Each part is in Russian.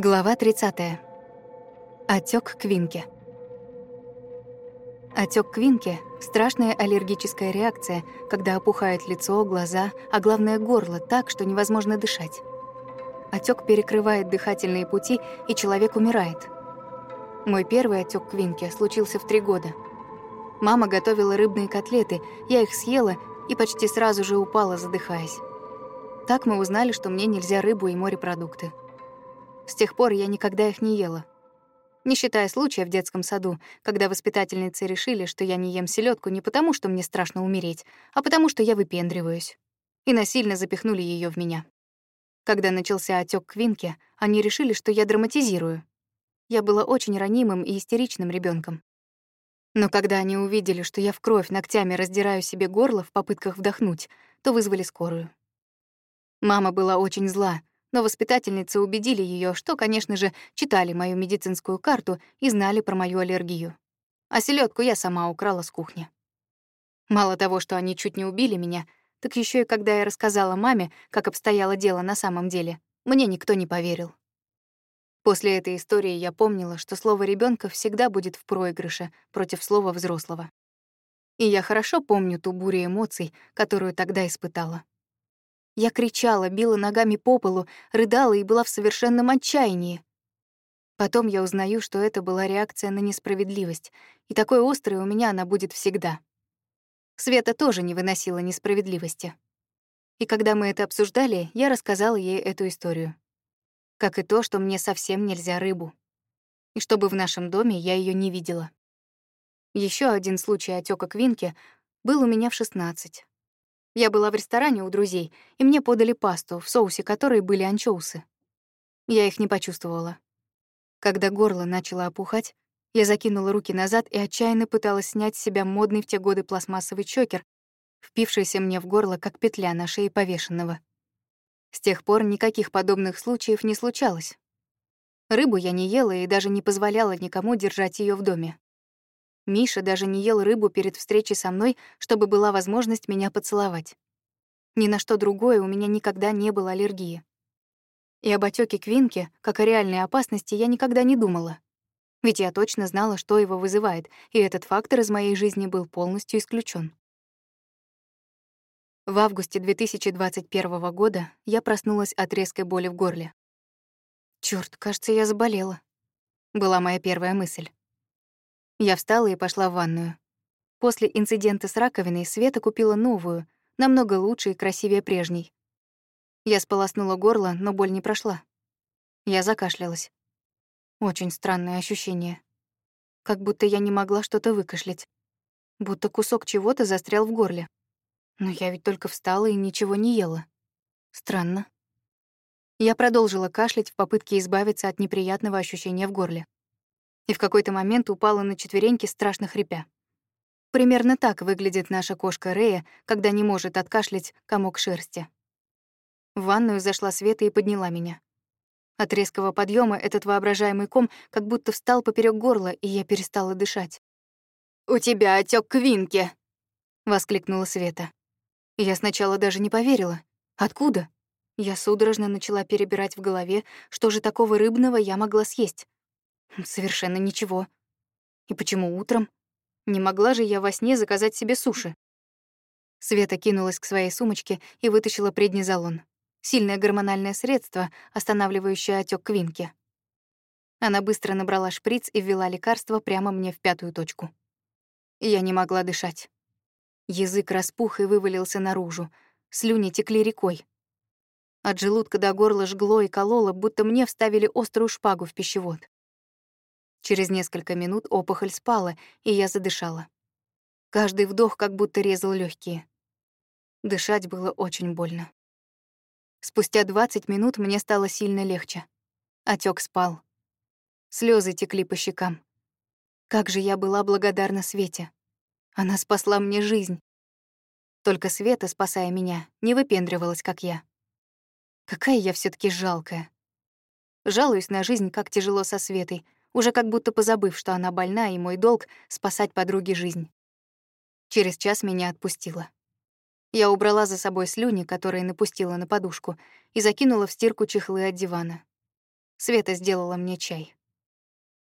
Глава 30. Отек квинки. Отек квинки — страшная аллергическая реакция, когда опухает лицо, глаза, а главное — горло так, что невозможно дышать. Отек перекрывает дыхательные пути, и человек умирает. Мой первый отек квинки случился в три года. Мама готовила рыбные котлеты, я их съела и почти сразу же упала, задыхаясь. Так мы узнали, что мне нельзя рыбу и морепродукты. С тех пор я никогда их не ела. Не считая случая в детском саду, когда воспитательницы решили, что я не ем селедку не потому, что мне страшно умереть, а потому, что я выпендриваюсь. И насильно запихнули ее в меня. Когда начался отек квинки, они решили, что я драматизирую. Я была очень ранимым и истеричным ребенком. Но когда они увидели, что я в кровь ногтями раздираю себе горло в попытках вдохнуть, то вызвали скорую. Мама была очень зла, но воспитательницы убедили ее, что, конечно же, читали мою медицинскую карту и знали про мою аллергию. А селедку я сама украла с кухни. Мало того, что они чуть не убили меня, так еще и когда я рассказала маме, как обстояло дело на самом деле, мне никто не поверил. После этой истории я помнила, что слово ребенка всегда будет в проигрыше против слова взрослого. И я хорошо помню ту бурю эмоций, которую тогда испытала. Я кричала, била ногами по полу, рыдала и была в совершенном отчаянии. Потом я узнаю, что это была реакция на несправедливость, и такой острой у меня она будет всегда. Света тоже не выносила несправедливости. И когда мы это обсуждали, я рассказала ей эту историю. Как и то, что мне совсем нельзя рыбу. И чтобы в нашем доме я ее не видела. Еще один случай отека Квинки был у меня в 16. Я была в ресторане у друзей, и мне подали пасту, в соусе которой были анчоусы. Я их не почувствовала. Когда горло начало опухать, я закинула руки назад и отчаянно пыталась снять с себя модный в те годы пластмассовый чокер, впившийся мне в горло, как петля на шее повешенного. С тех пор никаких подобных случаев не случалось. Рыбу я не ела и даже не позволяла никому держать ее в доме. Миша даже не ел рыбу перед встречей со мной, чтобы была возможность меня поцеловать. Ни на что другое у меня никогда не было аллергии. И об отёке Квинки, как о реальной опасности, я никогда не думала. Ведь я точно знала, что его вызывает, и этот фактор из моей жизни был полностью исключен. В августе 2021 года я проснулась от резкой боли в горле. Чёрт, кажется, я заболела», — была моя первая мысль. Я встала и пошла в ванную. После инцидента с раковиной Света купила новую, намного лучше и красивее прежней. Я сполоснула горло, но боль не прошла. Я закашлялась. Очень странное ощущение. Как будто я не могла что-то выкашлять. Будто кусок чего-то застрял в горле. Но я ведь только встала и ничего не ела. Странно. Я продолжила кашлять в попытке избавиться от неприятного ощущения в горле и в какой-то момент упала на четвереньки, страшно хрипя. Примерно так выглядит наша кошка Рея, когда не может откашлять комок шерсти. В ванную зашла Света и подняла меня. От резкого подъема этот воображаемый ком как будто встал поперек горла, и я перестала дышать. «У тебя отек квинки!» — воскликнула Света. Я сначала даже не поверила. Откуда? Я судорожно начала перебирать в голове, что же такого рыбного я могла съесть. Совершенно ничего. И почему утром? Не могла же я во сне заказать себе суши. Света кинулась к своей сумочке и вытащила преднизолон. Сильное гормональное средство, останавливающее отек квинки. Она быстро набрала шприц и ввела лекарство прямо мне в пятую точку. Я не могла дышать. Язык распух и вывалился наружу. Слюни текли рекой. От желудка до горла жгло и кололо, будто мне вставили острую шпагу в пищевод. Через несколько минут опухоль спала, и я задышала. Каждый вдох как будто резал легкие. Дышать было очень больно. Спустя 20 минут мне стало сильно легче. Отек спал. Слезы текли по щекам. Как же я была благодарна Свете. Она спасла мне жизнь. Только Света, спасая меня, не выпендривалась, как я. Какая я все таки жалкая. Жалуюсь на жизнь, как тяжело со Светой, уже как будто позабыв, что она больна, и мой долг — спасать подруге жизнь. Через час меня отпустила. Я убрала за собой слюни, которые напустила на подушку, и закинула в стирку чехлы от дивана. Света сделала мне чай.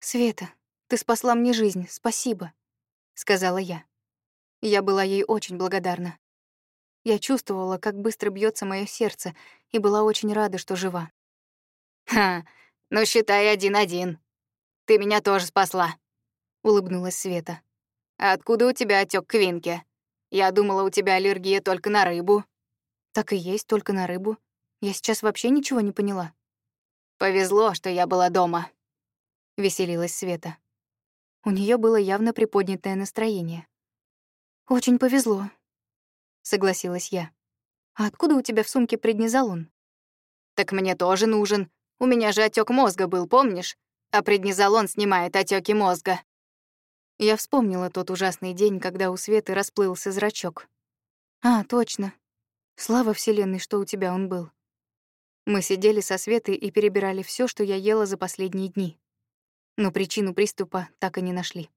«Света, ты спасла мне жизнь, спасибо», — сказала я. Я была ей очень благодарна. Я чувствовала, как быстро бьется мое сердце, и была очень рада, что жива. «Ха, ну считай один-один. Ты меня тоже спасла», — улыбнулась Света. «А откуда у тебя отек квинки? Я думала, у тебя аллергия только на рыбу». «Так и есть, только на рыбу. Я сейчас вообще ничего не поняла». «Повезло, что я была дома», — веселилась Света. У нее было явно приподнятое настроение. «Очень повезло», — согласилась я. «А откуда у тебя в сумке преднизолон?» «Так мне тоже нужен. У меня же отек мозга был, помнишь? А преднизолон снимает отеки мозга». Я вспомнила тот ужасный день, когда у Светы расплылся зрачок. «А, точно. Слава Вселенной, что у тебя он был». Мы сидели со Светой и перебирали все, что я ела за последние дни. Но причину приступа так и не нашли.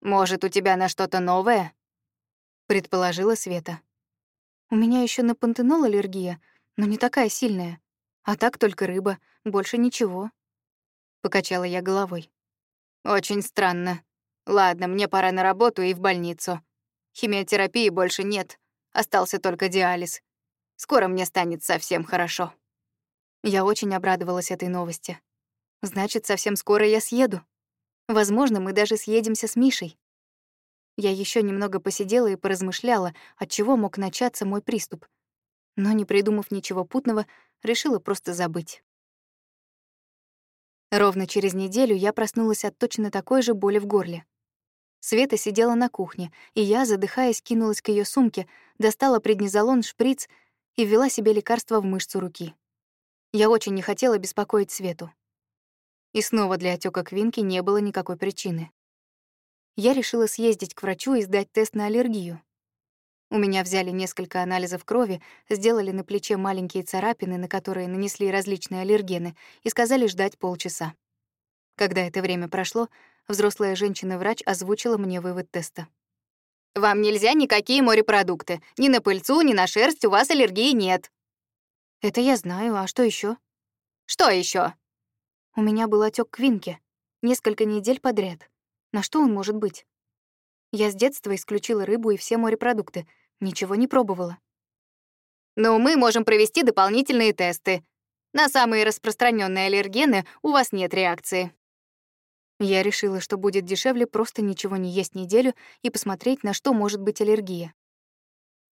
«Может, у тебя на что-то новое?» — предположила Света. «У меня еще на пантенол аллергия, но не такая сильная. А так только рыба, больше ничего». Покачала я головой. «Очень странно. Ладно, мне пора на работу и в больницу. Химиотерапии больше нет, остался только диализ. Скоро мне станет совсем хорошо». Я очень обрадовалась этой новости. Значит, совсем скоро я съеду. Возможно, мы даже съедемся с Мишей. Я еще немного посидела и поразмышляла, от чего мог начаться мой приступ. Но, не придумав ничего путного, решила просто забыть. Ровно через неделю я проснулась от точно такой же боли в горле. Света сидела на кухне, и я, задыхаясь, кинулась к ее сумке, достала преднизолон, шприц и ввела себе лекарство в мышцу руки. Я очень не хотела беспокоить Свету. И снова для отека Квинки не было никакой причины я решила съездить к врачу и сдать тест на аллергию. У меня взяли несколько анализов крови, сделали на плече маленькие царапины, на которые нанесли различные аллергены, и сказали ждать полчаса. Когда это время прошло, взрослая женщина-врач озвучила мне вывод теста. «Вам нельзя никакие морепродукты. Ни на пыльцу, ни на шерсть у вас аллергии нет». «Это я знаю. А что еще? «Что еще? У меня был отек квинки. Несколько недель подряд. На что он может быть? Я с детства исключила рыбу и все морепродукты, ничего не пробовала. Но мы можем провести дополнительные тесты. На самые распространенные аллергены у вас нет реакции. Я решила, что будет дешевле просто ничего не есть неделю и посмотреть, на что может быть аллергия.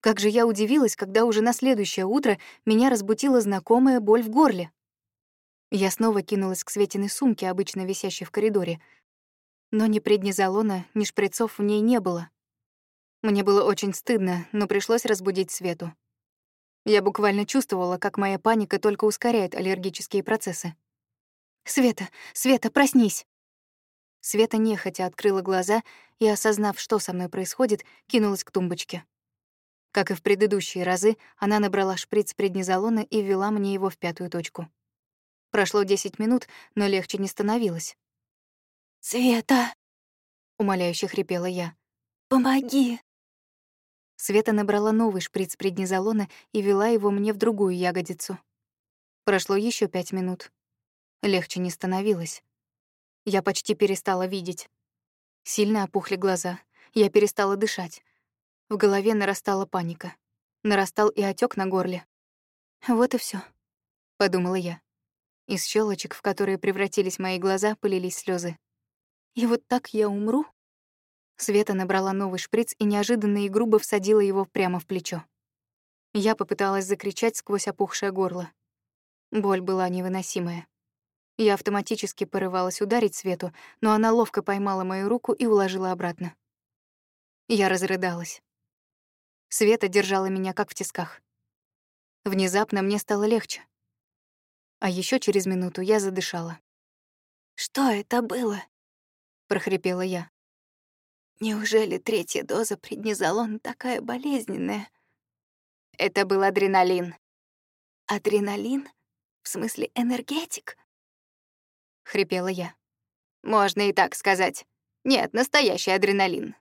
Как же я удивилась, когда уже на следующее утро меня разбудила знакомая боль в горле. Я снова кинулась к Светиной сумке, обычно висящей в коридоре, но ни преднизолона, ни шприцов в ней не было. Мне было очень стыдно, но пришлось разбудить Свету. Я буквально чувствовала, как моя паника только ускоряет аллергические процессы. «Света! Света, проснись!» Света нехотя открыла глаза и, осознав, что со мной происходит, кинулась к тумбочке. Как и в предыдущие разы, она набрала шприц преднизолона и ввела мне его в пятую точку. Прошло 10 минут, но легче не становилось. «Света!» — умоляюще хрипела я. «Помоги!» Света набрала новый шприц преднизолона и вела его мне в другую ягодицу. Прошло еще пять минут. Легче не становилось. Я почти перестала видеть. Сильно опухли глаза. Я перестала дышать. В голове нарастала паника. Нарастал и отек на горле. «Вот и все, подумала я. Из щелочек, в которые превратились мои глаза, пылились слезы. И вот так я умру? Света набрала новый шприц и неожиданно и грубо всадила его прямо в плечо. Я попыталась закричать сквозь опухшее горло. Боль была невыносимая. Я автоматически порывалась ударить Свету, но она ловко поймала мою руку и уложила обратно. Я разрыдалась. Света держала меня как в тисках. Внезапно мне стало легче. А еще через минуту я задышала. «Что это было?» — прохрипела я. «Неужели третья доза преднизолона такая болезненная?» «Это был адреналин». «Адреналин? В смысле энергетик?» — хрипела я. «Можно и так сказать. Нет, настоящий адреналин».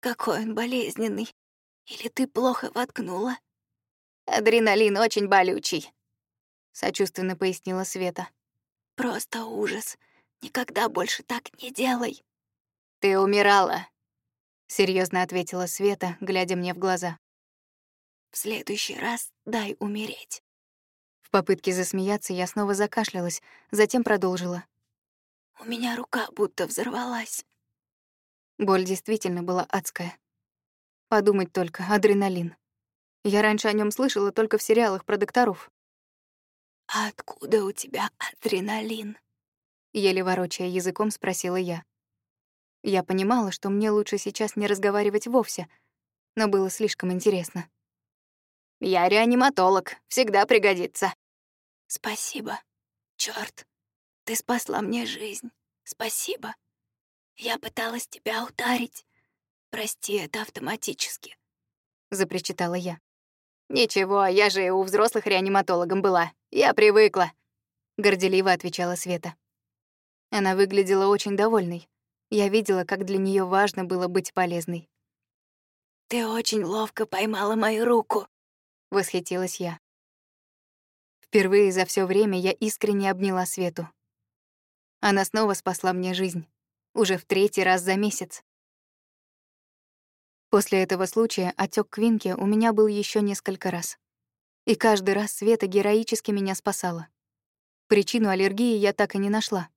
«Какой он болезненный. Или ты плохо воткнула?» «Адреналин очень болючий», — сочувственно пояснила Света. просто ужас. Никогда больше так не делай. Ты умирала, серьезно ответила Света, глядя мне в глаза. В следующий раз дай умереть. В попытке засмеяться я снова закашлялась, затем продолжила. У меня рука будто взорвалась. Боль действительно была адская. Подумать только, адреналин. Я раньше о нем слышала только в сериалах про докторов. «А откуда у тебя адреналин?» Еле ворочая языком, спросила я. Я понимала, что мне лучше сейчас не разговаривать вовсе, но было слишком интересно. «Я реаниматолог, всегда пригодится». «Спасибо. Чёрт, ты спасла мне жизнь. Спасибо. Я пыталась тебя ударить. Прости, это автоматически», — запричитала я. «Ничего, я же и у взрослых реаниматологом была. Я привыкла», — горделиво отвечала Света. Она выглядела очень довольной. Я видела, как для нее важно было быть полезной. «Ты очень ловко поймала мою руку», — восхитилась я. Впервые за все время я искренне обняла Свету. Она снова спасла мне жизнь. Уже в третий раз за месяц. После этого случая отек Квинки у меня был еще несколько раз. И каждый раз Света героически меня спасала. Причину аллергии я так и не нашла.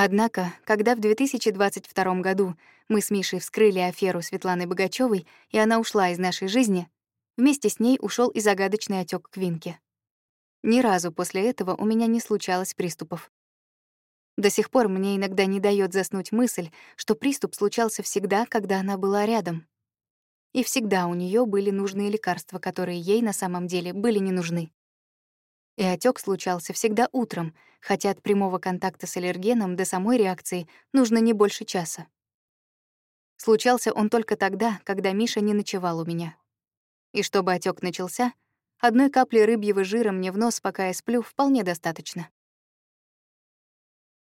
Однако, когда в 2022 году мы с Мишей вскрыли аферу Светланы Богачевой, и она ушла из нашей жизни, вместе с ней ушел и загадочный отек Квинки. Ни разу после этого у меня не случалось приступов. До сих пор мне иногда не дает заснуть мысль, что приступ случался всегда, когда она была рядом. И всегда у нее были нужные лекарства, которые ей на самом деле были не нужны. И отек случался всегда утром, хотя от прямого контакта с аллергеном до самой реакции нужно не больше часа. Случался он только тогда, когда Миша не ночевал у меня. И чтобы отек начался, одной капли рыбьего жира мне в нос, пока я сплю, вполне достаточно.